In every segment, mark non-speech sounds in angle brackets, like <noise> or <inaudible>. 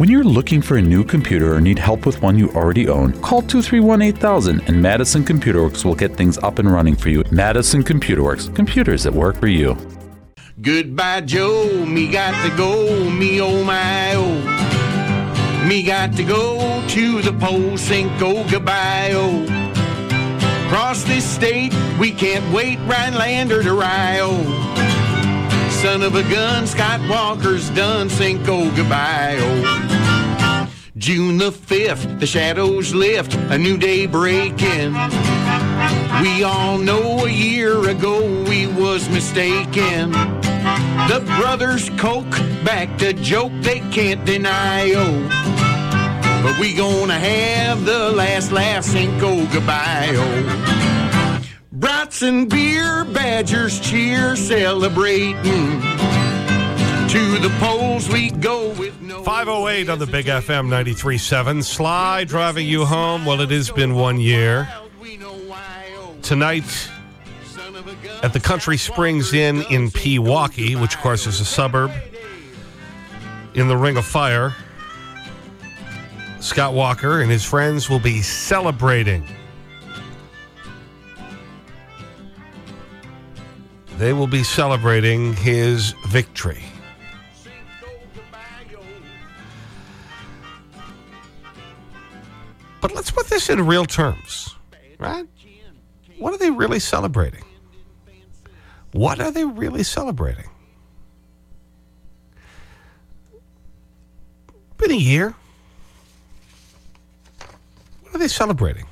When you're looking for a new computer or need help with one you already own, call 231 8000 and Madison Computer Works will get things up and running for you. Madison Computer Works, computers that work for you. Goodbye, Joe. Me got to go. Me oh my oh. Me got to go to the pole Cinco goodbye oh. Cross this state, we can't wait. Rhinelander to Rio. Son of a gun, Scott Walker's done. Cinco oh, goodbye oh. June the 5th, the shadows lift, a new day breaking. We all know a year ago we was mistaken. The brothers Koch back to joke they can't deny, oh. But we gonna have the last laugh, Cinco oh, goodbye, oh. Brats and beer, Badgers cheer, celebrating. To the polls we go with no. 508 on the Big FM 93.7. Sly driving you home. Well, it has been one year. Tonight at the Country Springs Inn in Pewaukee, which of course is a suburb in the Ring of Fire, Scott Walker and his friends will be celebrating. They will be celebrating his victory. But let's put this in real terms, right? What are they really celebrating? What are they really celebrating? Been a year. What are they celebrating?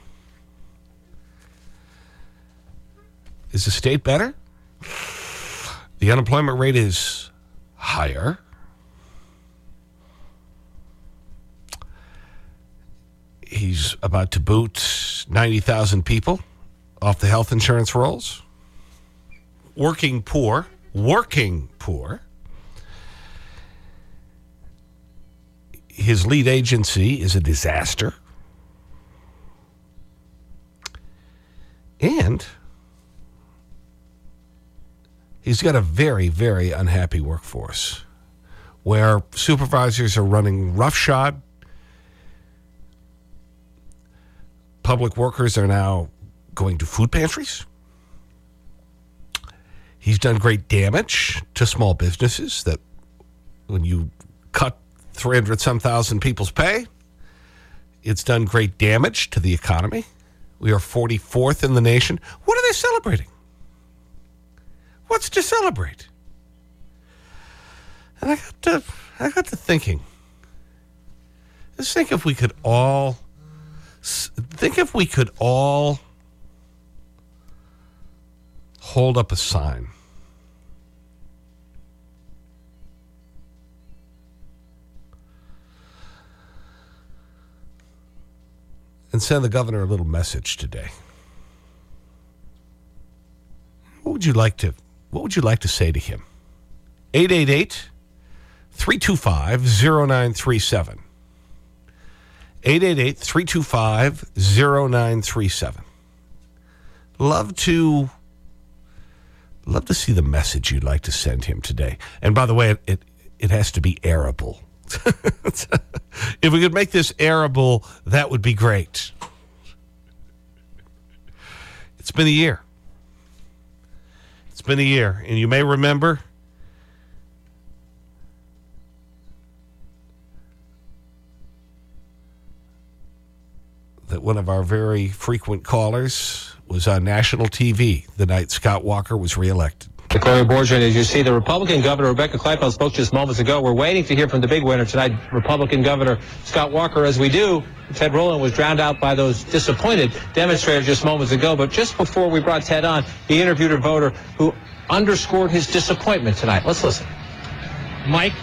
Is the state better? The unemployment rate is higher. He's about to boot 90,000 people off the health insurance rolls. Working poor, working poor. His lead agency is a disaster. And he's got a very, very unhappy workforce where supervisors are running roughshod. Public workers are now going to food pantries. He's done great damage to small businesses that when you cut 300 some thousand people's pay, it's done great damage to the economy. We are 44th in the nation. What are they celebrating? What's to celebrate? And I got to, I got to thinking. Let's think if we could all, think if we could all hold up a sign. And send the governor a little message today. What would you like to, what would you like to say to him? 888 325 0937. 888 325 0937. Love to love to see the message you'd like to send him today. And by the way, it, it, it has to be arable. <laughs> if we could make this arable, that would be great. It's been a year. Been a year. And you may remember that one of our very frequent callers was on national TV the night Scott Walker was reelected. Corey Borgia, as you see, the Republican governor, Rebecca Kleefisch, spoke just moments ago. We're waiting to hear from the big winner tonight, Republican Governor Scott Walker. As we do, Ted Rowland was drowned out by those disappointed demonstrators just moments ago. But just before we brought Ted on, he interviewed a voter who underscored his disappointment tonight. Let's listen. Mike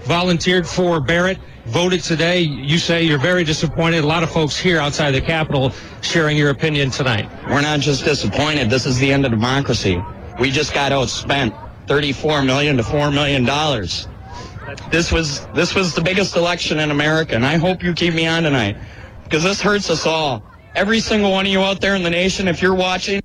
volunteered for Barrett voted today. You say you're very disappointed. A lot of folks here outside the Capitol sharing your opinion tonight. We're not just disappointed. This is the end of democracy. We just got outspent 34 million to 4 million dollars. This was this was the biggest election in America, and I hope you keep me on tonight because this hurts us all. Every single one of you out there in the nation, if you're watching,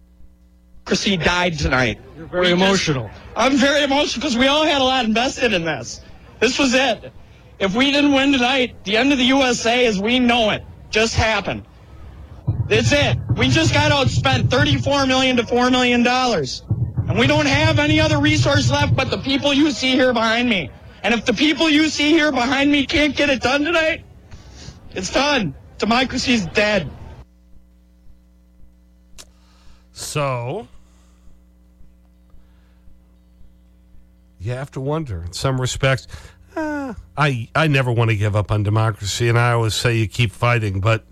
democracy died tonight. You're very we emotional. Just, I'm very emotional because we all had a lot invested in this. This was it. If we didn't win tonight, the end of the USA as we know it just happened. That's it. We just got outspent 34 million to 4 million dollars. And we don't have any other resource left but the people you see here behind me. And if the people you see here behind me can't get it done tonight, it's done. Democracy's dead. So, you have to wonder, in some respects, uh, I, I never want to give up on democracy, and I always say you keep fighting, but,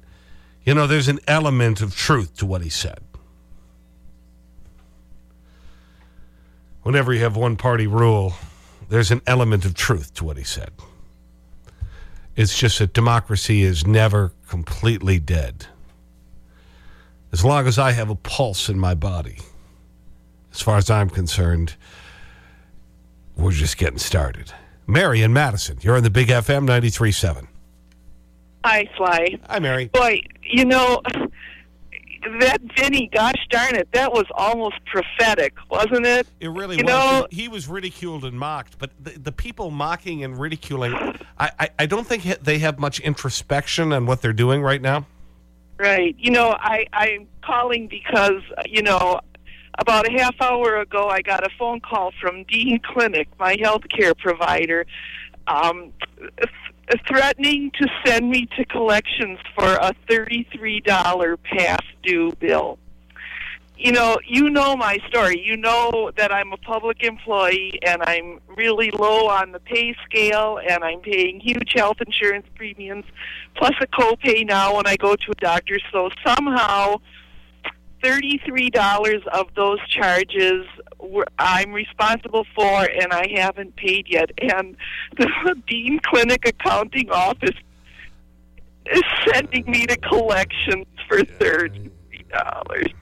you know, there's an element of truth to what he said. Whenever you have one party rule, there's an element of truth to what he said. It's just that democracy is never completely dead as long as I have a pulse in my body, as far as I'm concerned, we're just getting started. Mary in Madison, you're on the Big FM 93.7. Hi, Sly. Hi, Mary. Boy, you know, that Vinny, gosh darn it, that was almost prophetic, wasn't it? It really you was. Know, he, he, was ridiculed and mocked, but the, the people mocking and ridiculing, I, I, I don't think they have much introspection on what they're doing right now. Right. You know, I, I'm calling because, you know, about a half hour ago, I got a phone call from Dean Clinic, my health care provider, um, th threatening to send me to collections for a $33 past due bill you know, you know my story. You know that I'm a public employee and I'm really low on the pay scale and I'm paying huge health insurance premiums plus a copay now when I go to a doctor. So somehow $33 of those charges I'm responsible for and I haven't paid yet. And the <laughs> Dean Clinic accounting office is sending me to collections for $33.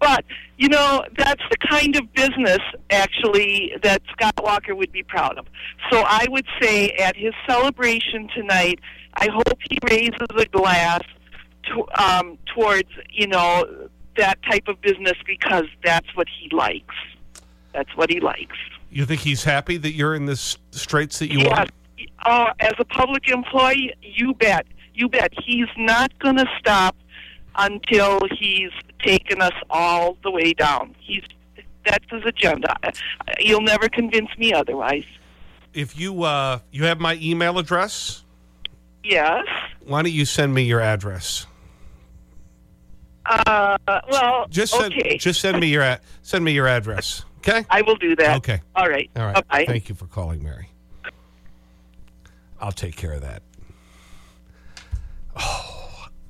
But, you know, that's the kind of business, actually, that Scott Walker would be proud of. So I would say at his celebration tonight, I hope he raises a glass to, um, towards, you know, that type of business because that's what he likes. That's what he likes. You think he's happy that you're in this straits that you yes. are? Uh, as a public employee, you bet. You bet. He's not going to stop until he's taken us all the way down. He's that's his agenda. You'll never convince me otherwise. If you uh, you have my email address, yes. Why don't you send me your address? Uh, well, just send, okay. Just send me your send me your address. Okay. I will do that. Okay. All right. All right. Bye -bye. Thank you for calling, Mary. I'll take care of that. Oh,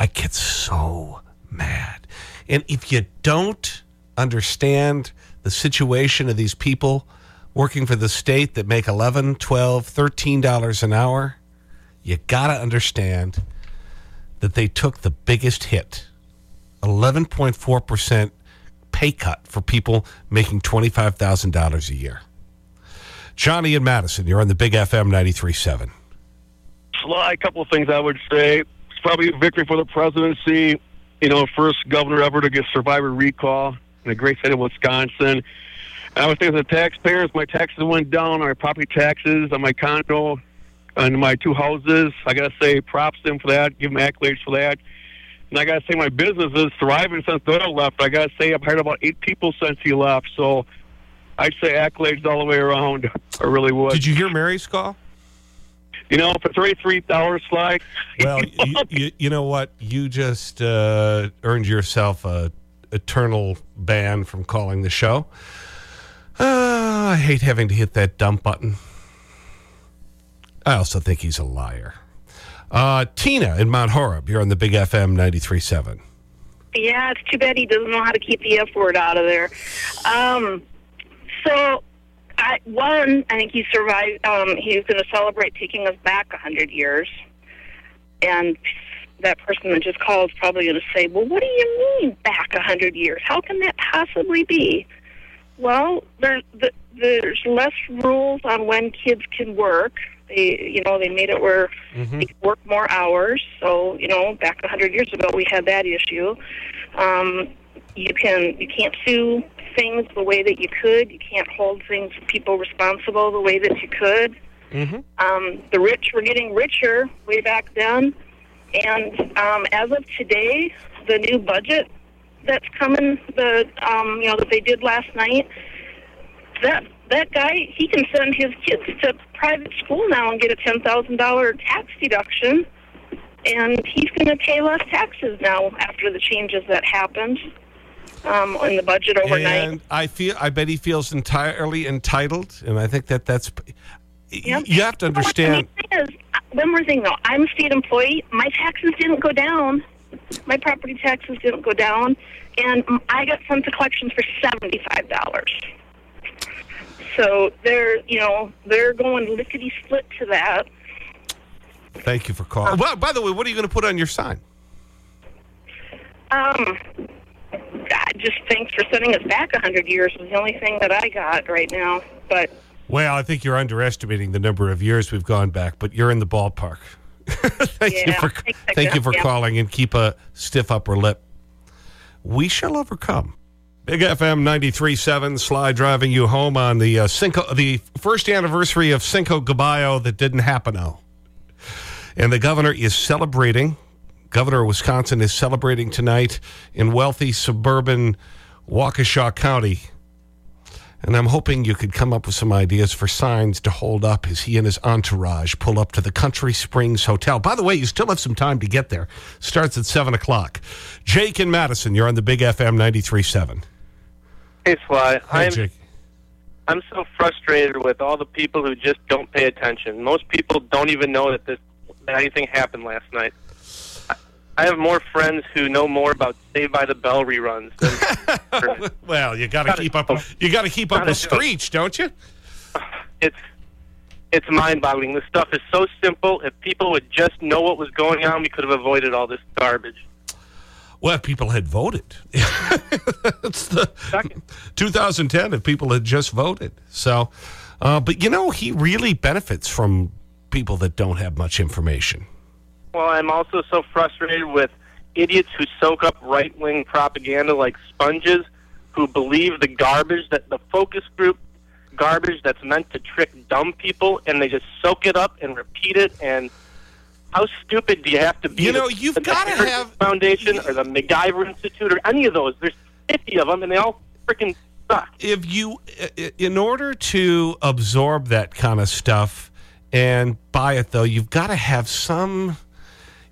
I get so mad. And if you don't understand the situation of these people working for the state that make 11 12 $13 an hour, you got to understand that they took the biggest hit 11.4% pay cut for people making $25,000 a year. Johnny and Madison, you're on the Big FM 93.7. Sly, a couple of things I would say. Probably a victory for the presidency you know, first governor ever to get survivor recall in the great state of Wisconsin. And I was thinking, as the taxpayers, my taxes went down my property taxes on my condo and my two houses. I got to say props to him for that, give him accolades for that. And I got to say my business is thriving since Doyle left. I got to say I've hired about eight people since he left. So I'd say accolades all the way around. I really would. Did you hear Mary's call? You know, for three three dollars, Sly. <laughs> Well, you, you, you, know what? You just uh, earned yourself a eternal ban from calling the show. Uh, I hate having to hit that dump button. I also think he's a liar. Uh, Tina in Mount Horeb, you're on the Big FM 93.7. Yeah, it's too bad he doesn't know how to keep the F word out of there. Um, so I, one, I think he survived. Um, he's going to celebrate taking us back a hundred years, and that person that just called is probably going to say, "Well, what do you mean back a hundred years? How can that possibly be?" Well, there's the, there's less rules on when kids can work. They, you know, they made it where mm-hmm. they could work more hours. So, you know, back a hundred years ago, we had that issue. Um, you can you can't sue things the way that you could. You can't hold things people responsible the way that you could. Um, the rich were getting richer way back then, and um, as of today, the new budget that's coming, the um, you know that they did last night, that that guy he can send his kids to private school now and get a ten thousand dollar tax deduction, and he's going to pay less taxes now after the changes that happened um, in the budget overnight. And I, feel, I bet he feels entirely entitled, and I think that that's... Yep. You have to You know understand... is, uh, one more thing though, I'm a state employee. My taxes didn't go down. My property taxes didn't go down, and I got sent to collections for seventy five dollars. So they're, you know, they're going lickety split to that. Thank you for calling. Well, by the way, what are you going to put on your sign? Um, just thanks for sending us back a hundred years was the only thing that I got right now. But Well, I think you're underestimating the number of years we've gone back, but you're in the ballpark. <laughs> thank you for, thank you for yeah. calling and keep a stiff upper lip. We shall overcome. Big FM 93.7, Sly driving you home on the, uh, Cinco, the first anniversary of Cinco de Mayo that didn't happen. Oh. And the governor is celebrating, governor of Wisconsin is celebrating tonight in wealthy suburban Waukesha County. And I'm hoping you could come up with some ideas for signs to hold up as he and his entourage pull up to the Country Springs Hotel. By the way, you still have some time to get there. Starts at 7 o'clock. Jake and Madison, you're on the Big FM 93.7. Hey, Sly. Hey, I'm, Jake. I'm so frustrated with all the people who just don't pay attention. Most people don't even know that, this, that anything happened last night. I- have more friends who know more about Saved by the Bell reruns than <laughs> Well, you got to keep up. You got to keep up with. Screech, don't you? it's it's mind-boggling. This stuff is so simple. If people would just know what was going on, we could have avoided all this garbage. Well, if people had voted. <laughs> it's the 2010 if people had just voted. So, uh, but you know, he really benefits from people that don't have much information. Well, I'm also so frustrated with idiots who soak up right wing propaganda like sponges, who believe the garbage that the focus group garbage that's meant to trick dumb people, and they just soak it up and repeat it. And how stupid do you have to be? You know, to- you've the gotta have- Foundation or the MacIver Institute or any of those. There's 50 of them, and they all freaking suck. If you, in order to absorb that kind of stuff and buy it, though, you've got to have some.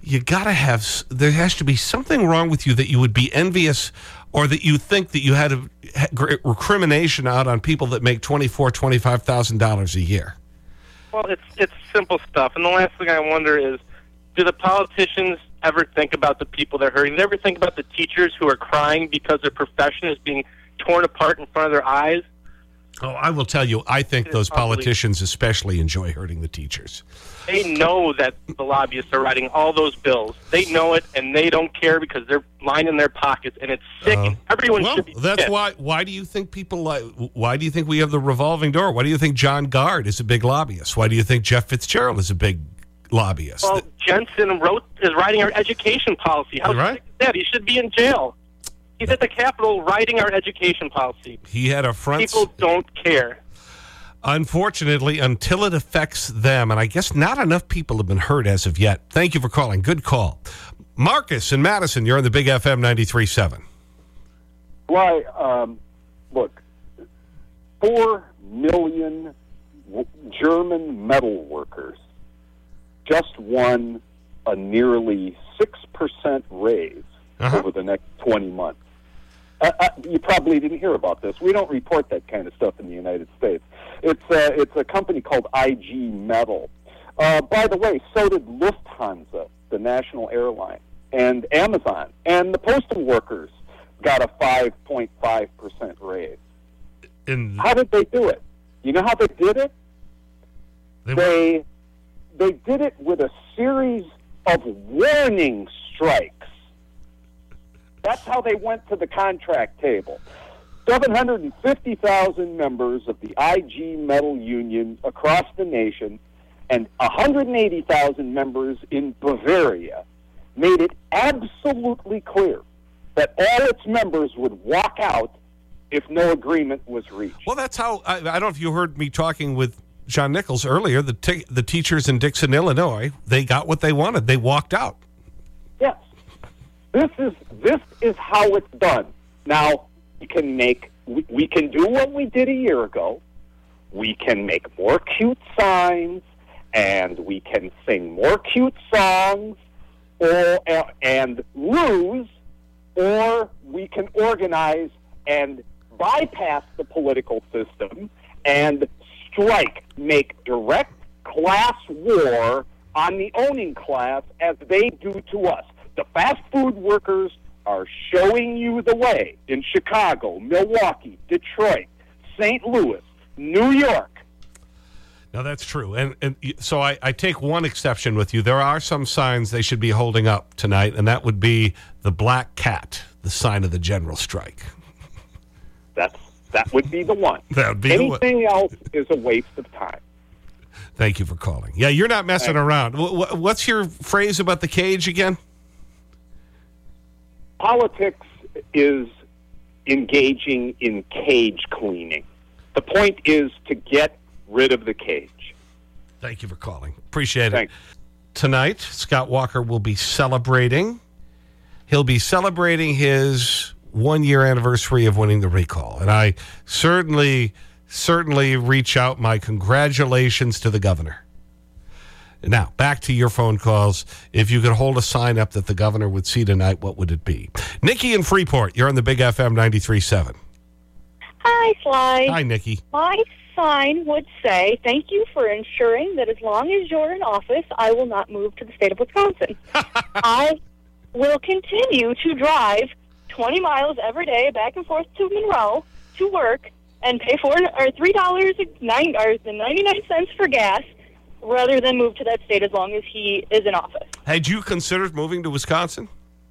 You got to have. There has to be something wrong with you that you would be envious, or that you think that you had a recrimination out on people that make twenty four, twenty five thousand dollars a year. Well, it's it's simple stuff. And the last thing I wonder is, do the politicians ever think about the people they're hurting? Do they ever think about the teachers who are crying because their profession is being torn apart in front of their eyes? Oh, I will tell you, I think those politicians especially enjoy hurting the teachers. They know that the lobbyists are writing all those bills. They know it, and they don't care because they're lining their pockets, and it's sick. and everyone Uh, Well, should be that's pissed. why. Why do you think people like? Why do you think we have the revolving door? Why do you think John Gard is a big lobbyist? Why do you think Jeff Fitzgerald is a big lobbyist? Well, Jensen wrote is writing our education policy. How right. sick is that? He should be in jail. He's at the Capitol writing our education policy. he had a front. People don't care. Unfortunately, until it affects them, and I guess not enough people have been hurt as of yet. Thank you for calling. Good call, Marcus and Madison. You're on the Big FM 93.7. Why, um, look, four million German metal workers just won a nearly 6% raise over the next 20 months. You probably didn't hear about this. We don't report that kind of stuff in the United States. It's, uh, it's a company called IG Metall. Uh, by the way, so did Lufthansa, the national airline, and Amazon, and the postal workers got a 5.5% raise. And How did they do it? You know how they did it? They they did it with a series of warning strikes. That's how they went to the contract table. 750,000 members of the IG Metall Union across the nation and 180,000 members in Bavaria made it absolutely clear that all its members would walk out if no agreement was reached. Well, that's how. I, I don't know if you heard me talking with John Nichols earlier, the, the teachers in Dixon, Illinois, they got what they wanted. They walked out. This is, this is how it's done. Now, we can make, we, we can do what we did a year ago. We can make more cute signs and we can sing more cute songs or, uh, and lose, or we can organize and bypass the political system and strike, make direct class war on the owning class as they do to us. The fast food workers are showing you the way in Chicago, Milwaukee, Detroit, St. Louis, New York. No, that's true. And, and so I, I take one exception with you. There are some signs they should be holding up tonight, and that would be the black cat, the sign of the general strike. That's, that would be the one. <laughs> That would be Anything else is a waste of time. Thank you for calling. Yeah, you're not messing around. What's your phrase about the cage again? Politics is engaging in cage cleaning. The point is to get rid of the cage. Thank you for calling. Appreciate it. Tonight, Scott Walker will be celebrating. He'll be celebrating his one year anniversary of winning the recall. And I certainly, certainly reach out my congratulations to the governor. Now, back to your phone calls. If you could hold a sign up that the governor would see tonight, what would it be? Nikki in Freeport, you're on the Big FM 93.7. Hi, Sly. Hi, Nikki. My sign would say, thank you for ensuring that as long as you're in office, I will not move to the state of Wisconsin. <laughs> I will continue to drive 20 miles every day back and forth to Monroe to work and pay four or three dollars nine dollars and ninety nine cents for gas rather than move to that state as long as he is in office. Had you considered moving to Wisconsin?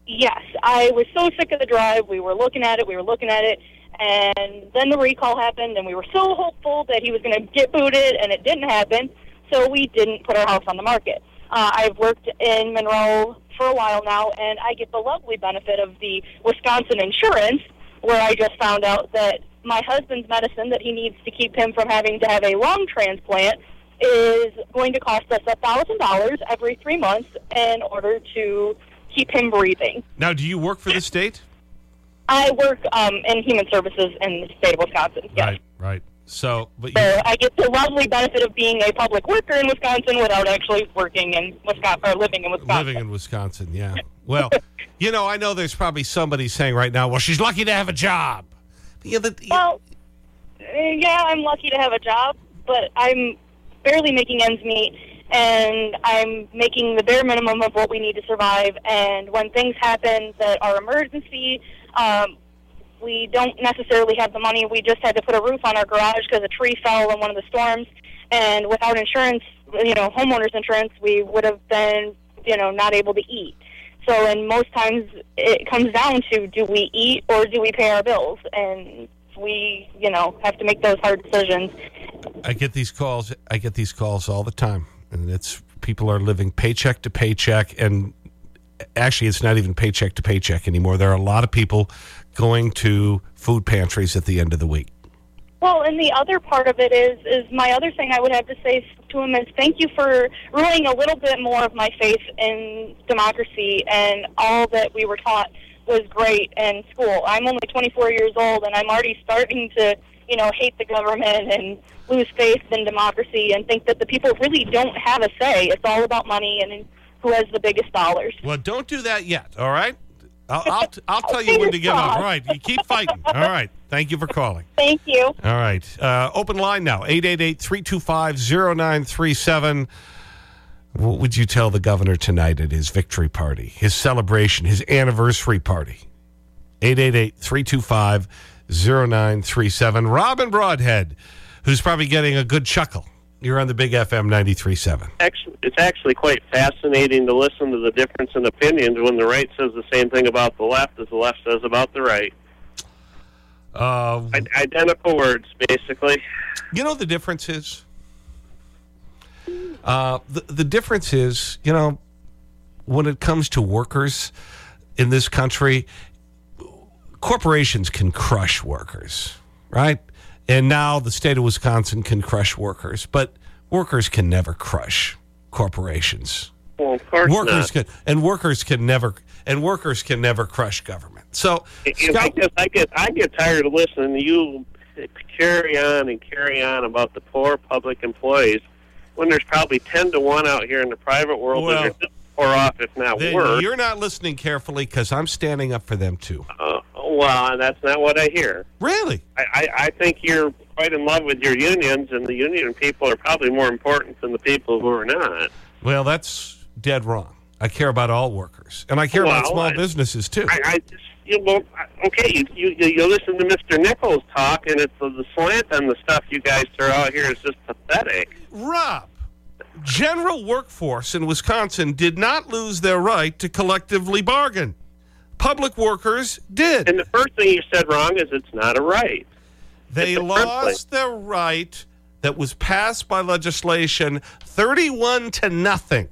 Yes, I was so sick of the drive. We were looking at it. We were looking at it. And then the recall happened, and we were so hopeful that he was going to get booted, and it didn't happen. So we didn't put our house on the market. Uh, I've worked in Monroe for a while now, and I get the lovely benefit of the Wisconsin insurance, where I just found out that my husband's medicine that he needs to keep him from having to have a lung transplant is going to cost us a thousand dollars every three months in order to keep him breathing. Now, do you work for the state? I work um, in human services in the state of Wisconsin. Yes. Right, right. So, but you, so I get the lovely benefit of being a public worker in Wisconsin without actually working in Wisconsin or living in Wisconsin. Living in Wisconsin, yeah. Well, <laughs> you know, I know there's probably somebody saying right now, well, she's lucky to have a job. Yeah, the, well, yeah, I'm lucky to have a job, but I'm barely making ends meet, and I'm making the bare minimum of what we need to survive. And when things happen that are emergency, um, we don't necessarily have the money. We just had to put a roof on our garage because a tree fell in one of the storms. And without insurance, you know, homeowners insurance, we would have been, you know, not able to eat. So, and most times it comes down to do we eat or do we pay our bills? And we, you know, have to make those hard decisions. I get these calls. I get these calls all the time. And it's people are living paycheck to paycheck and actually, it's not even paycheck to paycheck anymore. There are a lot of people going to food pantries at the end of the week. Well, and the other part of it is, is my other thing I would have to say to him is thank you for ruining a little bit more of my faith in democracy and all that we were taught was great in school. I'm only 24 years old and I'm already starting to, you know, hate the government and lose faith in democracy and think that the people really don't have a say. It's all about money and who has the biggest dollars. Well, don't do that yet, all right? I'll, I'll, I'll tell you when to give up. All right, you keep fighting. All right. Thank you for calling. Thank you. All right. Uh, open line now, 888-325-0937. What would you tell the governor tonight at his victory party, his celebration, his anniversary party? 888-325-0937. Rob in Brodhead, who's probably getting a good chuckle you're on the Big FM 93.7. Actually, it's actually quite fascinating to listen to the difference in opinions when the right says the same thing about the left as the left says about the right. Uh, Identical words, basically. You know the difference is? Uh, the, the difference is, you know, when it comes to workers in this country, corporations can crush workers, right? And now the state of Wisconsin can crush workers. But workers can never crush corporations. Well, of course workers not. can and workers can never and workers can never crush government. So And I guess I get I get tired of listening to you carry on and carry on about the poor public employees when there's probably ten to one out here in the private world Well, that are just poor off, if not worse. you're not listening carefully because I'm standing up for them too. Uh, well, that's not what I hear. Really? I, I, I think you're quite in love with your unions, and the union people are probably more important than the people who are not. Well, that's dead wrong. I care about all workers, and I care about small I- businesses too. I, I just, you, well, okay, you, you you listen to Mr. Nichols talk, and it's the, the slant on the stuff you guys throw out here is just pathetic. Rob, general workforce in Wisconsin did not lose their right to collectively bargain. Public workers did. And the first thing you said wrong is it's not a right. They principle. lost their right that was passed by legislation 31 to nothing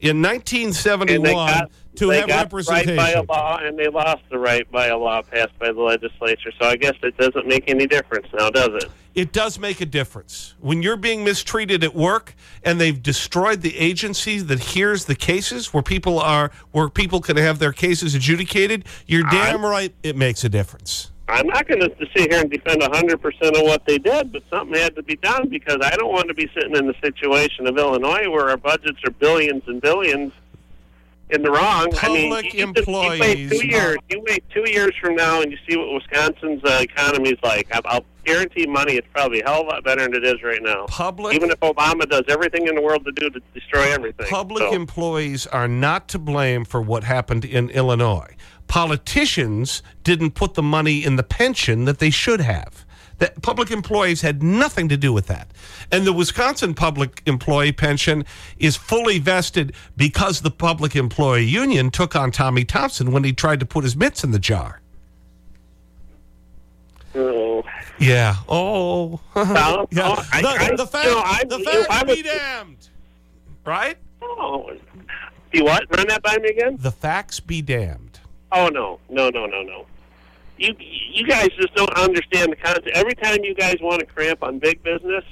in 1971 got, to they have got the right by a law, and they lost the right by a law passed by the legislature. So I guess it doesn't make any difference now, does it? It does make a difference. When you're being mistreated at work and they've destroyed the agency that hears the cases where people are where people can have their cases adjudicated, you're damn right it makes a difference. I'm not going to sit here and defend 100% of what they did, but something had to be done because I don't want to be sitting in the situation of Illinois where our budgets are billions and billions in the wrong. I mean, Public you, just- you wait two years. You wait two years from now, and you see what Wisconsin's uh, economy is like. I'll, I'll guarantee money it's probably a hell of a lot better than it is right now. Public Even if Obama does everything in the world to do to destroy everything. Public So- employees are not to blame for what happened in Illinois. Politicians didn't put the money in the pension that they should have. That public employees had nothing to do with that. And the Wisconsin public employee pension is fully vested because the public employee union took on Tommy Thompson when he tried to put his mitts in the jar. Oh. Yeah. Oh. <laughs> Yeah. oh, I- the, the fact, you know, I- the you know, fact be damned. Right? Oh. You what? Run that by me again? The facts be damned. Oh no, no, no, no, no. You you guys just don't understand the concept. Every time you guys want to cramp on big business,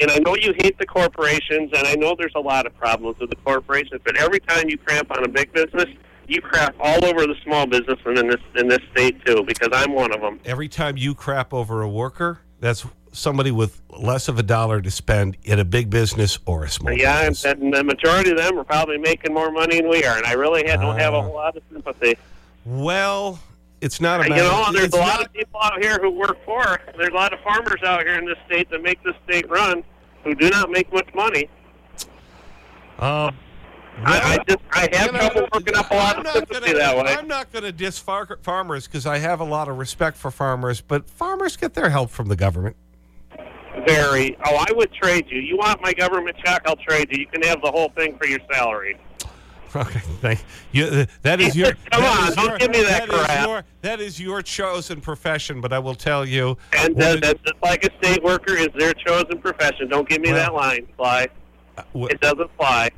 and I know you hate the corporations, and I know there's a lot of problems with the corporations, but every time you cramp on a big business, you crap all over the small businessmen in this in this state too, because I'm one of them. Every time you crap over a worker, that's somebody with less of a dollar to spend in a big business or a small Yeah, business. and, and the majority of them are probably making more money than we are, and I really had, don't have a Ah. whole lot of sympathy. Well, it's not a You know, there's a lot not- of people out here who work for. There's a lot of farmers out here in this state that make this state run who do not make much money. Um, I, I just I have trouble working up a lot I'm of not sympathy gonna- that way. I'm not going to diss far farmers because I have a lot of respect for farmers, but farmers get their help from the government. Very. Oh, I would trade you. You want my government check? I'll trade you. You can have the whole thing for your salary. <laughs> Okay, thank you. uh, That is your. <laughs> Come that on, is don't your- give me that is crap. your- that is your chosen profession, but I will tell you. And uh, it- just like a state worker is their chosen profession. Don't give me Well- that line, Sly. wh- It doesn't fly.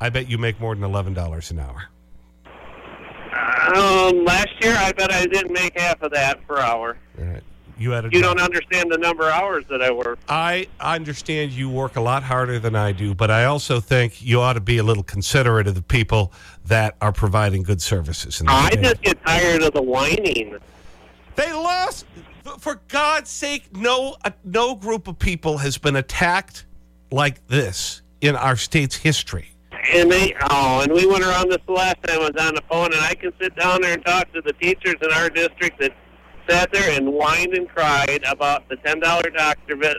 I bet you make more than $11 an hour. Um, last year I bet I didn't make half of that per hour. All right. You had a You don't understand the number of hours that I work. I understand you work a lot harder than I do, but I also think you ought to be a little considerate of the people that are providing good services. In the I state. just get tired of the whining. They lost. For God's sake, no, uh, no group of people has been attacked like this in our state's history. And they, oh, and we went around this the last time I was on the phone, and I can sit down there and talk to the teachers in our district that sat there and whined and cried about the ten dollar doctor visit,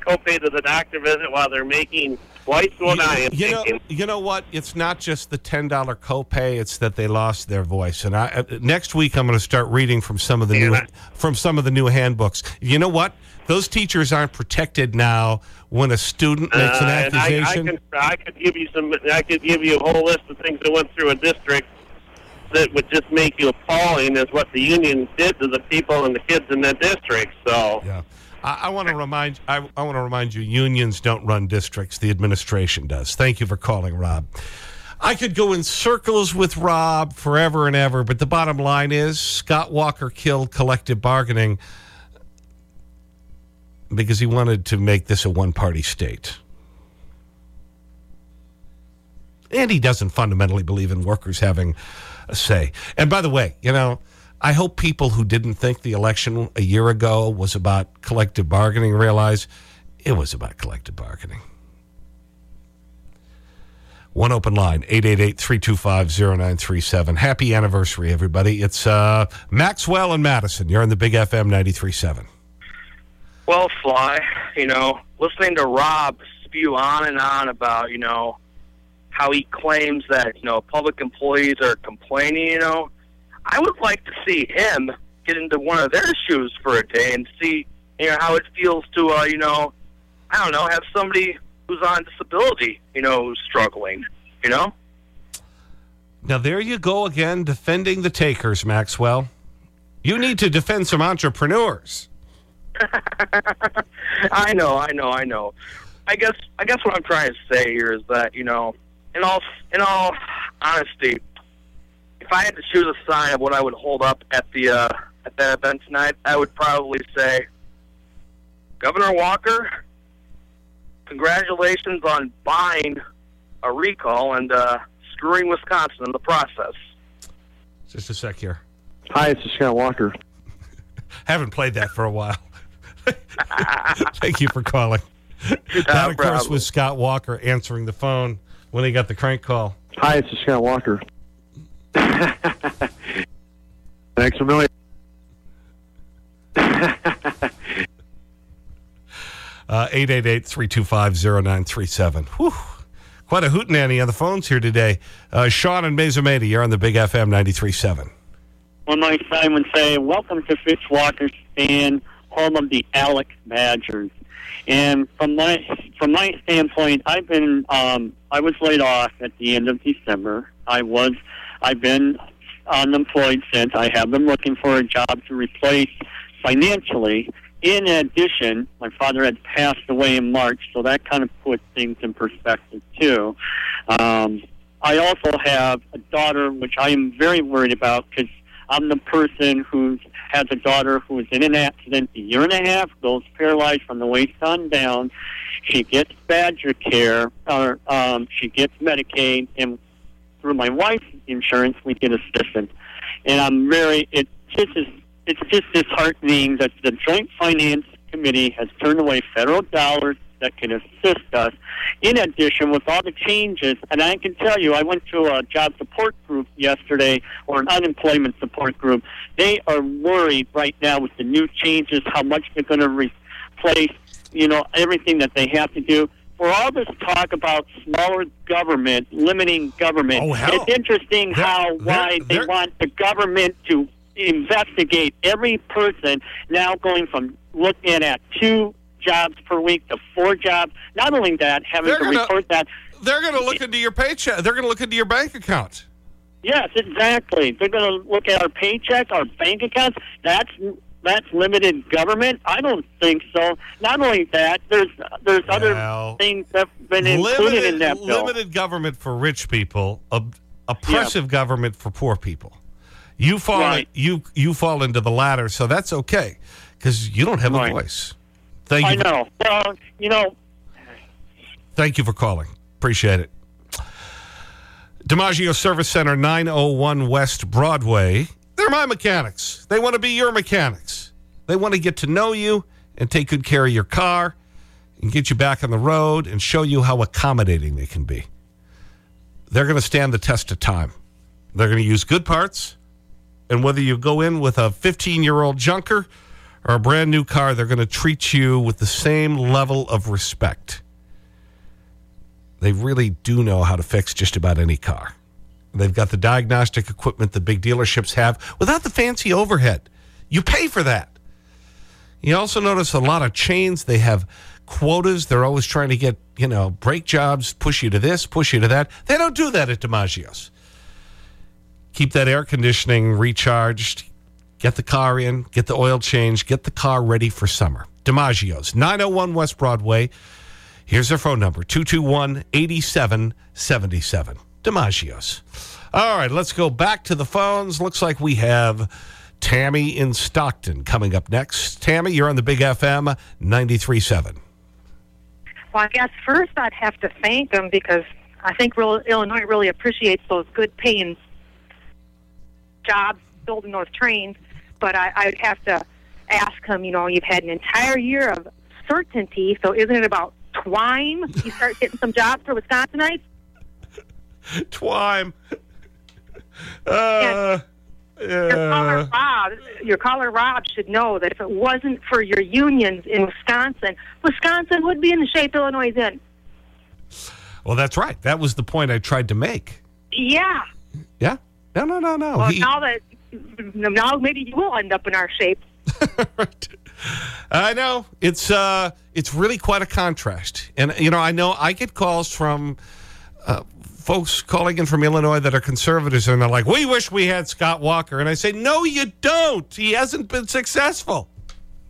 copay to the doctor visit while they're making twice what I am You know, you know what? It's not just the $10 copay, it's that they lost their voice. And I, uh, next week, I'm going to start reading from some of the new, from some of the new handbooks. You know what? Those teachers aren't protected now when a student makes an Uh, and I, I, accusation. can, I could give you some. I could give you a whole list of things that went through a district that would just make you appalling is what the union did to the people and the kids in that district. So yeah. I, I want to remind I, I want to remind you unions don't run districts the administration does thank you for calling Rob I could go in circles with Rob forever and ever but the bottom line is Scott Walker killed collective bargaining because he wanted to make this a one party state And he doesn't fundamentally believe in workers having say. And by the way, you know, I hope people who didn't think the election a year ago was about collective bargaining realize it was about collective bargaining. One open line, 888-325-0937. Happy anniversary, everybody. It's uh, Maxwell and Madison. You're on the Big FM 93.7. Well, Sly, you know, listening to Rob spew on and on about, you know, how he claims that, you know, public employees are complaining, you know, I would like to see him get into one of their shoes for a day and see, you know, how it feels to, uh, you know, I don't know, have somebody who's on disability, you know, who's struggling, you know? Now, there you go again, defending the takers, Maxwell. You need to defend some entrepreneurs. <laughs> I know, I know, I know. I guess I guess what I'm trying to say here is that you know, in all in all honesty, if I had to choose a sign of what I would hold up at the uh, at that event tonight, I would probably say, Governor Walker, congratulations on buying a recall and uh, screwing Wisconsin in the process. Just a sec here. Hi, it's Scott Walker. <laughs> Haven't played that for a while. <laughs> Thank you for calling. that, of course, problem. was Scott Walker answering the phone when he got the crank call. Hi, it's Scott Walker. <laughs> Thanks a million. <laughs> Uh, 888-325-0937. Whew. Quite a hootenanny on the phones here today. Uh, Sean and Mazomanie, you're on the Big FM 93.7. One like Simon say, welcome to Fitzwalker Stand, home of the Alec Badgers. And from my from my standpoint, I've been um, I was laid off at the end of December. I was I've been unemployed since. I have been looking for a job to replace financially. In addition, my father had passed away in March, so that kind of put things in perspective too. Um, I also have a daughter, which I am very worried about because I'm the person who has a daughter who was in an accident a year and a half, goes paralyzed from the waist on down. She gets Badger care, or um, she gets Medicaid, and through my wife's insurance, we get assistance. And I'm very, it just is, it's just disheartening that the Joint Finance Committee has turned away federal dollars that can assist us. In addition, with all the changes, and I can tell you, I went to a job support group yesterday, or an unemployment support group. They are worried right now with the new changes, how much they're going to replace, you know, everything that they have to do. For all this talk about smaller government, limiting government, Oh, hell. it's interesting how why they want the government to investigate every person now going from looking at two jobs per week to four jobs. Not only that, having They're to gonna- report that. They're going to look into your paycheck. They're going to look into your bank account. Yes, exactly. They're going to look at our paycheck, our bank accounts. That's that's limited government. I don't think so. Not only that, there's there's other things that've been included in that bill. limited government for rich people, ob- oppressive government for poor people. You fall, Right. you, you fall into the latter, so that's okay because you don't have a voice. Thank you. I know. Well, you know, Thank you for calling. Appreciate it. DiMaggio Service Center, 901 West Broadway. They're my mechanics. They want to be your mechanics. They want to get to know you and take good care of your car and get you back on the road and show you how accommodating they can be. They're going to stand the test of time. They're going to use good parts. And whether you go in with a 15 year old junker or a brand new car, they're going to treat you with the same level of respect. They really do know how to fix just about any car. They've got the diagnostic equipment the big dealerships have without the fancy overhead. You pay for that. You also notice a lot of chains, they have quotas. They're always trying to get, you know, brake jobs, push you to this, push you to that. They don't do that at DiMaggio's. Keep that air conditioning recharged, get the car in, get the oil change, get the car ready for summer. DiMaggio's, 901 West Broadway. Here's their phone number 221 8777. DiMaggio's. All right, let's go back to the phones. Looks like we have Tammy in Stockton coming up next. Tammy, you're on the Big FM 93.7. Well, I guess first I'd have to thank them because I think real, Illinois really appreciates those good paying jobs building those trains. But I, I'd have to ask him, you know, you've had an entire year of certainty, so isn't it about twine? You start getting some jobs for Wisconsinites? <laughs> Twime. Uh, Your caller Rob, your caller Rob should know that if it wasn't for your unions in Wisconsin, Wisconsin would be in the shape Illinois is in. well, that's right. That was the point I tried to make. Yeah. Yeah? No, no, no, no. Well, He- now that now maybe you will end up in our shape. <laughs> I know it's uh, it's really quite a contrast, and you know I know I get calls from uh, folks calling in from Illinois that are conservatives, and they're like, "We wish we had Scott Walker," and I say, "No, you don't. He hasn't been successful."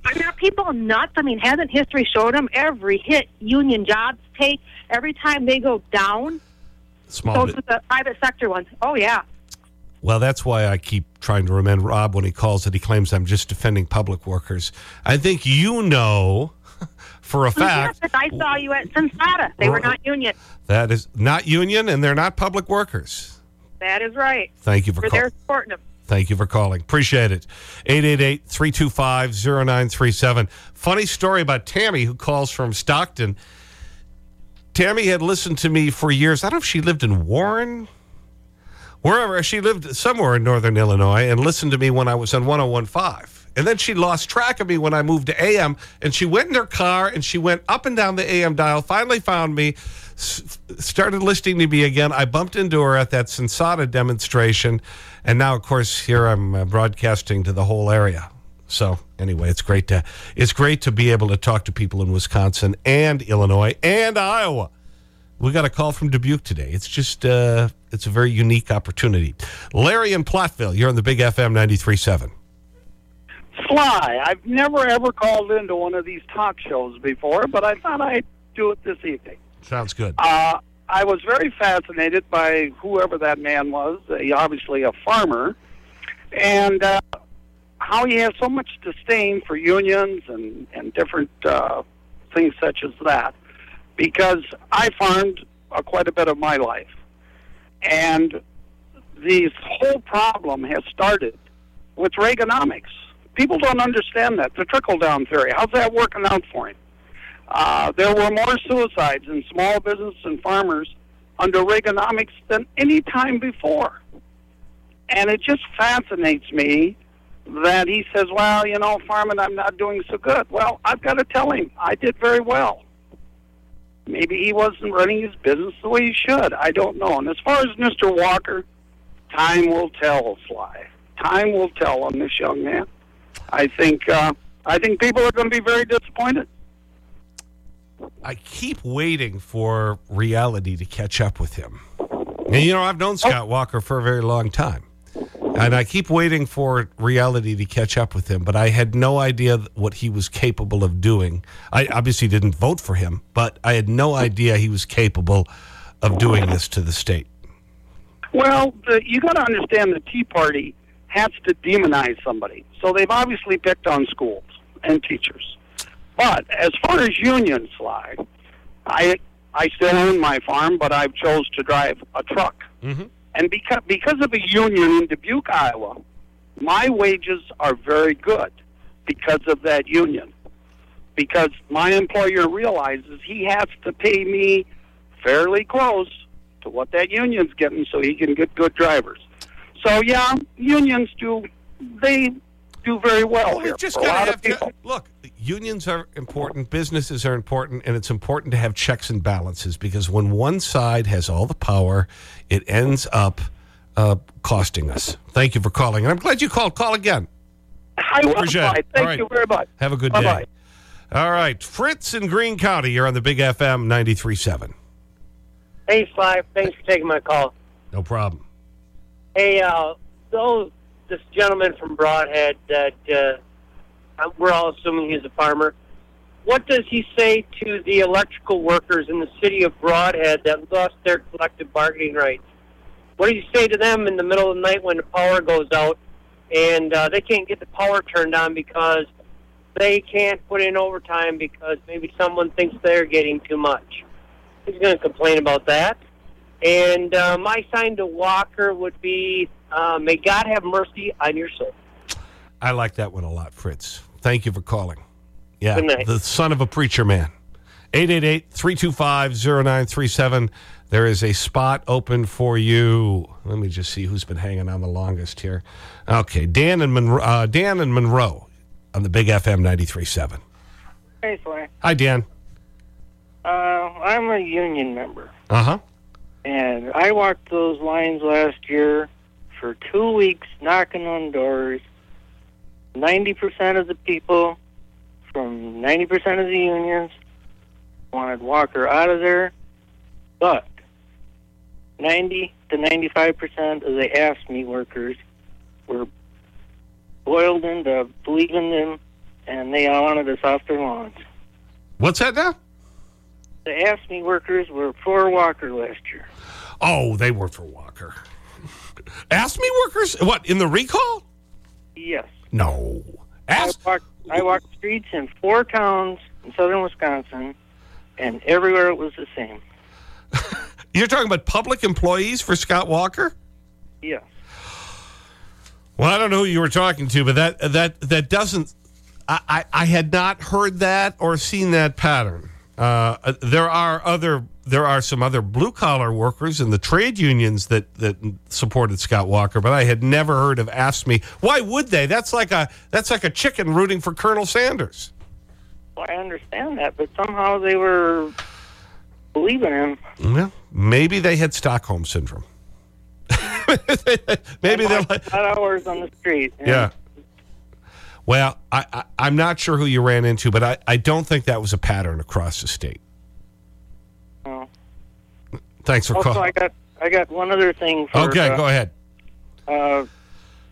I mean, people nuts? I mean, hasn't history showed them every hit union jobs take every time they go down? Small Those bit. are the private sector ones. Oh yeah. Well, that's why I keep trying to remind Rob when he calls that he claims I'm just defending public workers. I think you know <laughs> for a fact Yes, I saw you at Sensata. They were not union. that is not union and they're not public workers. That is right. Thank you for We're calling. supporting them. Thank you for calling. Appreciate it. 888-325-0937. Funny story about Tammy who calls from Stockton. Tammy had listened to me for years. I don't know if she lived in Warren, wherever. She lived somewhere in northern Illinois and listened to me when I was on 1015. And then she lost track of me when I moved to AM. And she went in her car and she went up and down the AM dial, finally found me, started listening to me again. I bumped into her at that Sensata demonstration. And now, of course, here I'm uh, broadcasting to the whole area. So anyway, it's great to it's great to be able to talk to people in Wisconsin and Illinois and Iowa. We got a call from Dubuque today. It's just uh, it's a very unique opportunity. Larry in Platteville, you're on the Big FM 93.7. Sly, I've never ever called into one of these talk shows before, but I thought I'd do it this evening. Sounds good. Uh, I was very fascinated by whoever that man was. Uh, he obviously a farmer, and uh, how he has so much disdain for unions and and different uh, things such as that. Because I farmed uh, quite a bit of my life, and this whole problem has started with Reaganomics. People don't understand that the trickle down theory. How's that working out for him? Uh, there were more suicides in small business and farmers under Reaganomics than any time before. And it just fascinates me that he says, well, you know, farming, I'm not doing so good. Well, I've got to tell him, I did very well. Maybe he wasn't running his business the way he should. I don't know. And as far as Mr. Walker, time will tell, Sly. Time will tell on this young man. I think, uh, I think people are going to be very disappointed. I keep waiting for reality to catch up with him. And, you know, I've known Scott Walker for a very long time. And I keep waiting for reality to catch up with him, but I had no idea what he was capable of doing. I obviously didn't vote for him, but I had no idea he was capable of doing this to the state. Well, the, you got to understand the Tea Party has to demonize somebody. So they've obviously picked on schools and teachers. But as far as unions lie, I I still own my farm, but I've chose to drive a truck. Mm-hmm. And because because of a union in Dubuque, Iowa, my wages are very good because of that union. Because my employer realizes he has to pay me fairly close to what that union's getting so he can get good drivers. So yeah, unions do they do very well here just for a gotta have people. look, unions are important, businesses are important, and it's important to have checks and balances because when one side has all the power, it ends up uh, costing us. Thank you for calling. And I'm glad you called. Call again. I will. Appreciate Thank All right. you very much. Have a good Bye-bye. day. All right. Fritz in Greene County, you're on the Big FM 93.7. Hey, Sly. Thanks for taking my call. No problem. Hey, uh, so this gentleman from Brodhead that uh, we're all assuming he's a farmer. What does he say to the electrical workers in the city of Brodhead that lost their collective bargaining rights? What do you say to them in the middle of the night when the power goes out and uh, they can't get the power turned on because they can't put in overtime because maybe someone thinks they're getting too much? He's going to complain about that. And uh, my sign to Walker would be, uh, "May God have mercy on your soul." I like that one a lot, Fritz. Thank you for calling. Yeah, Good night. the son of a preacher man. 888-325-0937. There is a spot open for you. Let me just see who's been hanging on the longest here. Okay, Dan and Monroe, uh, Dan and Monroe on the Big FM 93.7. Hey, Sly. Hi, Dan. Uh, I'm a union member, Uh-huh. and I walked those lines last year for two weeks, knocking on doors. Ninety percent of the people from ninety percent of the unions wanted Walker out of there, but ninety to ninety-five percent of the AFSCME workers were boiled into believing them, and they all wanted us off their lawns. What's that now? The AFSCME workers were for Walker last year. Oh, they were for Walker. AFSCME workers? What, in the recall? Yes. No. I walked, I walked streets in four towns in southern Wisconsin, and everywhere it was the same. <laughs> You're talking about public employees for Scott Walker? Yes. Well, I don't know who you were talking to, but that, that, that doesn't. I, I, I had not heard that or seen that pattern. Uh, there are other. There are some other blue collar workers in the trade unions that, that supported Scott Walker, but I had never heard of AFSCME. Why would they? That's like a, that's like a chicken rooting for Colonel Sanders. Well, I understand that, but somehow they were believing him. Well, maybe they had Stockholm Syndrome. <laughs> maybe they're like. hours on the street. and Yeah. Well, I, I, I'm not sure who you ran into, but I, I don't think that was a pattern across the state. Oh. Thanks for Also, calling. I got I got one other thing. For, Okay, uh, go ahead. Uh,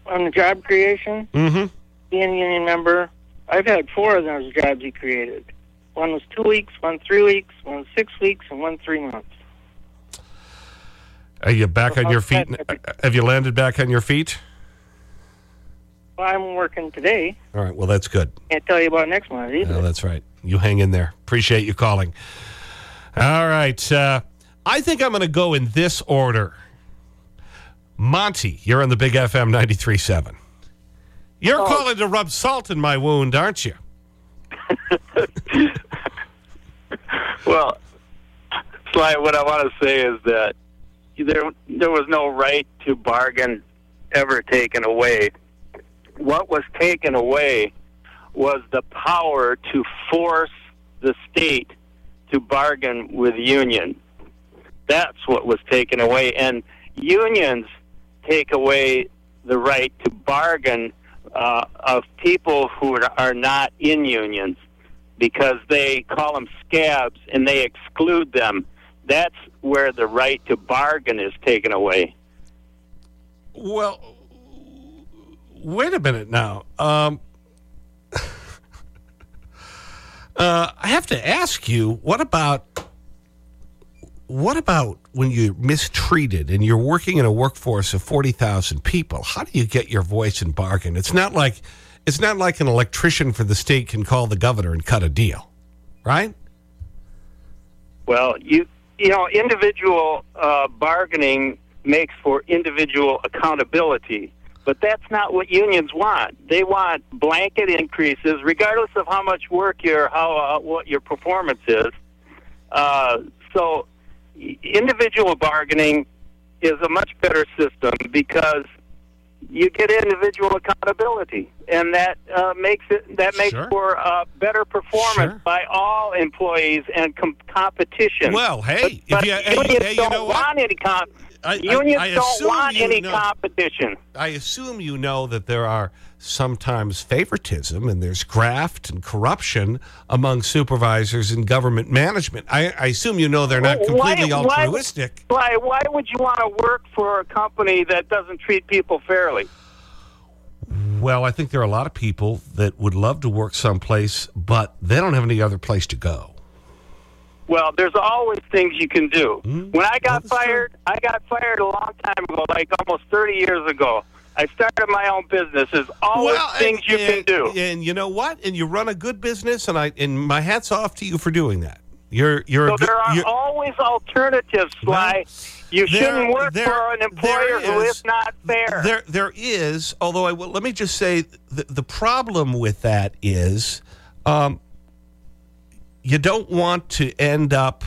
on the job creation, Mm-hmm. being a union member, I've had four of those jobs he created. One was two weeks, one three weeks, one six weeks, and one three months. Are you back on your feet? Have you landed back on your feet? Well, I'm working today. All right, well, that's good. Can't tell you about next month either. No, that's right. You hang in there. Appreciate you calling. All right. Uh, I think I'm going to go in this order. Monty, you're on the Big FM 93.7. You're Oh. calling to rub salt in my wound, aren't you? <laughs> Well, Sly, what I want to say is that there there was no right to bargain ever taken away. What was taken away was the power to force the state to bargain with union. That's what was taken away, and unions take away the right to bargain uh, of people who are- are not in unions because they call them scabs and they exclude them. That's where the right to bargain is taken away. Well, wait a minute now. Um, <laughs> uh, I have to ask you, what about what about when you're mistreated and you're working in a workforce of 40,000 people? How do you get your voice and bargain? It's not like it's not like an electrician for the state can call the governor and cut a deal, right? Well, you you know, individual uh, bargaining makes for individual accountability, but that's not what unions want. They want blanket increases, regardless of how much work your how uh, what your performance is. Uh, so, individual bargaining is a much better system because you get individual accountability, and that uh, makes it that makes Sure. for uh, better performance by all employees and com- competition. Well, hey, if but, but you- hey, unions hey, you don't know what? want any comp. I- unions I don't assume want you any know- competition. I assume you know that there are sometimes favoritism and there's graft and corruption among supervisors and government management. I, I assume you know they're not completely why, why- altruistic. Why, why would you want to work for a company that doesn't treat people fairly? Well, I think there are a lot of people that would love to work someplace, but they don't have any other place to go. Well, there's always things you can do. Hmm? When I got fired, I got fired a long time ago, like almost 30 years ago. I started my own business. There's always things you can do. And you know what? And you run a good business, and, I, and my hat's off to you for doing that. You're, you're so good, there are always alternatives, Sly. you there- shouldn't work there- for an employer there who is- is not fair. There, there is, although I will, let me just say the, the problem with that is um, you don't want to end up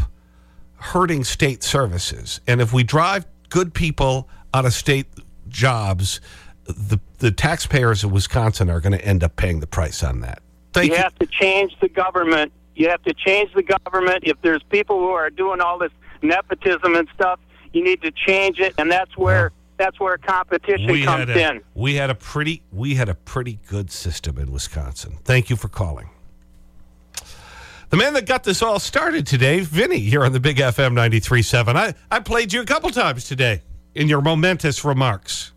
hurting state services. And if we drive good people out of state jobs, the, the taxpayers of Wisconsin are going to end up paying the price on that. Thank you you. have to change the government. You have to change the government. If there's people who are doing all this nepotism and stuff, you need to change it, and that's where that's where competition we comes a, in. We had a pretty we had a pretty good system in Wisconsin. Thank you for calling. The man that got this all started today, Vinny, here on the Big FM 93.7. I, I played you a couple times today in your momentous remarks.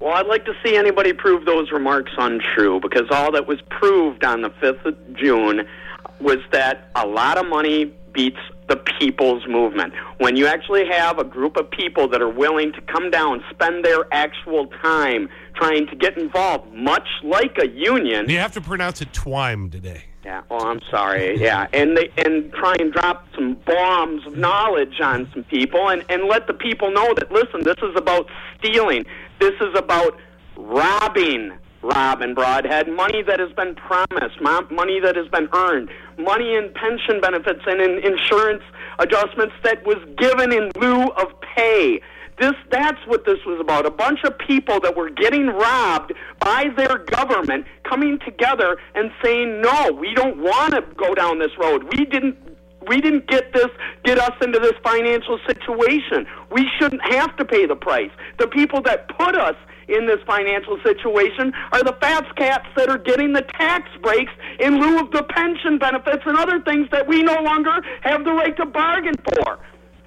Well, I'd like to see anybody prove those remarks untrue because all that was proved on the 5th of June was that a lot of money beats the people's movement. When you actually have a group of people that are willing to come down, spend their actual time trying to get involved, much like a union. You have to pronounce it twime today. Yeah, well, I'm sorry. Yeah, and they and try and drop some bombs of knowledge on some people, and and let the people know that listen, this is about stealing. This is about robbing. Rob and Brodhead, money that has been promised, mo- money that has been earned, money in pension benefits and in insurance adjustments that was given in lieu of pay. This that's what this was about. A bunch of people that were getting robbed by their government coming together and saying, "No, we don't want to go down this road. We didn't we didn't get this get us into this financial situation. We shouldn't have to pay the price. The people that put us in this financial situation are the fat cats that are getting the tax breaks in lieu of the pension benefits and other things that we no longer have the right to bargain for.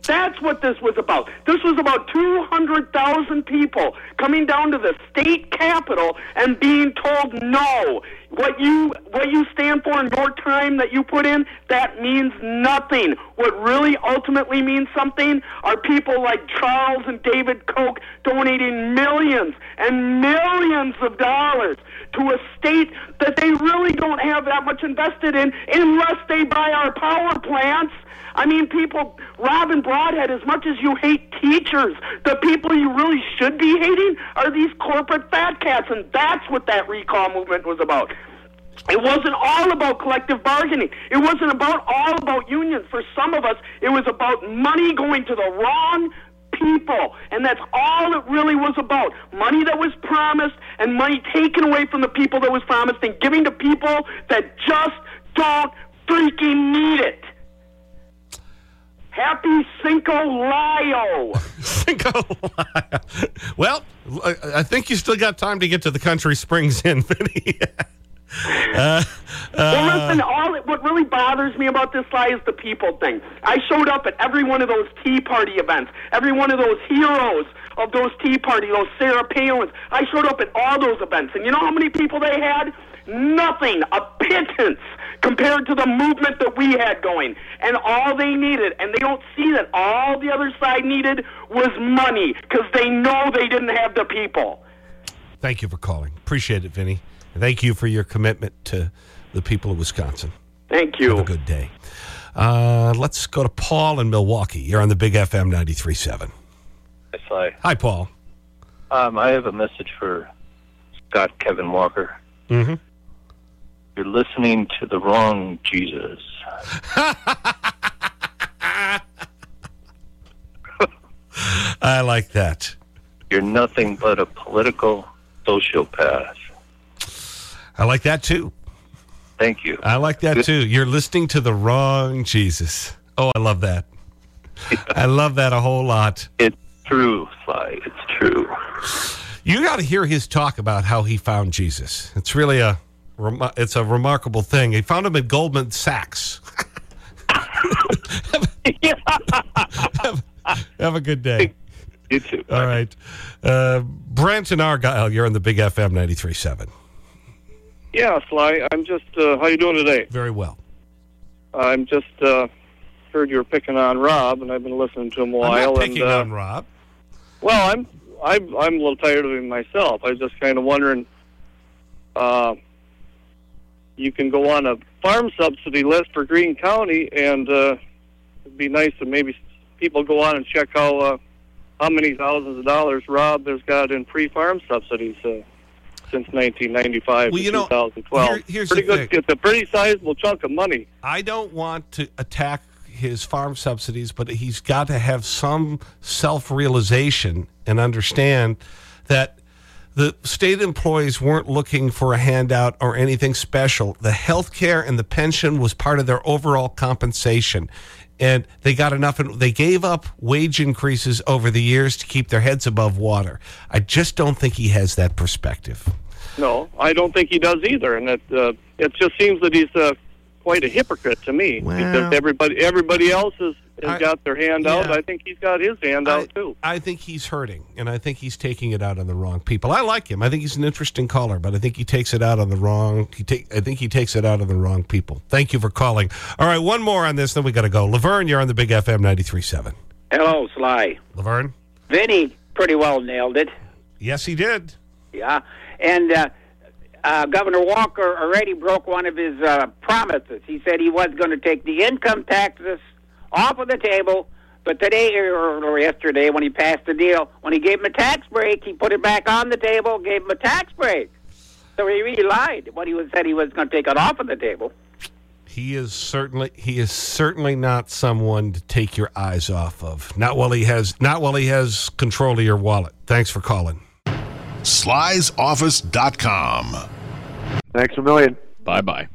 That's what this was about. This was about 200,000 people coming down to the state capitol and being told no. What you what you stand for and your time that you put in, that means nothing. What really ultimately means something are people like Charles and David Koch donating millions and millions of dollars to a state that they really don't have that much invested in unless they buy our power plants. I mean, people, Robin Brodhead, as much as you hate teachers, the people you really should be hating are these corporate fat cats, and that's what that recall movement was about. It wasn't all about collective bargaining. It wasn't about all about unions. For some of us, it was about money going to the wrong people. And that's all it really was about. Money that was promised and money taken away from the people that was promised and giving to people that just don't freaking need it. Happy Cinco Lio. <laughs> Cinco Well, I think you still got time to get to the Country Springs Inn, Vinny. <laughs> uh, well, uh, listen, all what really bothers me about this lie is the people thing. I showed up at every one of those Tea Party events, every one of those heroes of those Tea Party, those Sarah Palins. I showed up at all those events, and you know how many people they had? Nothing, a pittance compared to the movement that we had going. And all they needed, and they don't see that all the other side needed was money because they know they didn't have the people. Thank you for calling. Appreciate it, Vinny. And Thank you for your commitment to the people of Wisconsin. Thank you. Have a good day. Uh, let's go to Paul in Milwaukee. You're on the Big FM 93.7. Hi, Sly. Hi, Paul. Um, I have a message for Scott Kevin Walker. Mm-hmm. You're listening to the wrong Jesus. <laughs> I like that. You're nothing but a political sociopath. I like that too. Thank you. I like that too. You're listening to the wrong Jesus. Oh, I love that. I love that a whole lot. It's true, Sly. It's true. You got to hear his talk about how he found Jesus. It's really a, it's a remarkable thing. He found him at Goldman Sachs. <laughs> have, have a good day. You too. All right. Uh, Brent and Argyle, you're on the Big FM 93.7. Yeah, Sly. I'm just. Uh, how you doing today? Very well. I'm just uh, heard you were picking on Rob, and I've been listening to him a while. I'm not picking and, uh, on Rob. Well, I'm. I'm. I'm a little tired of him myself. I was just kind of wondering. Uh, you can go on a farm subsidy list for Greene County, and uh, it'd be nice to maybe people go on and check how uh, how many thousands of dollars Rob has got in pre-farm subsidies uh, since 1995 Well, to you know, 2012. here- here's pretty the good. It's a pretty sizable chunk of money. I don't want to attack his farm subsidies, but he's got to have some self realization and understand that the state employees weren't looking for a handout or anything special. The health care and the pension was part of their overall compensation. And they got enough, and they gave up wage increases over the years to keep their heads above water. I just don't think he has that perspective. No, I don't think he does either, and it uh, it just seems that he's uh, quite a hypocrite to me because everybody everybody else has, has got their hand out. I think he's got his hand out too. I think he's hurting, and I think he's taking it out on the wrong people. I like him. I think he's an interesting caller, but I think he takes it out on the wrong. He take. I think he takes it out on the wrong people. Thank you for calling. All right, one more on this, then we got to go. Laverne, you're on the Big FM 93.7. Hello, Sly. Laverne. Vinny pretty well nailed it. Yes, he did. Yeah, and uh, uh, Governor Walker already broke one of his uh, promises. He said he was going to take the income taxes off of the table. But today or, or yesterday, when he passed the deal, when he gave him a tax break, he put it back on the table, gave him a tax break. So he really lied when he was said he was going to take it off of the table. He is certainly he is certainly not someone to take your eyes off of. Not while he has not while he has control of your wallet. Thanks for calling. Slysoffice.com. Thanks a million. Bye bye.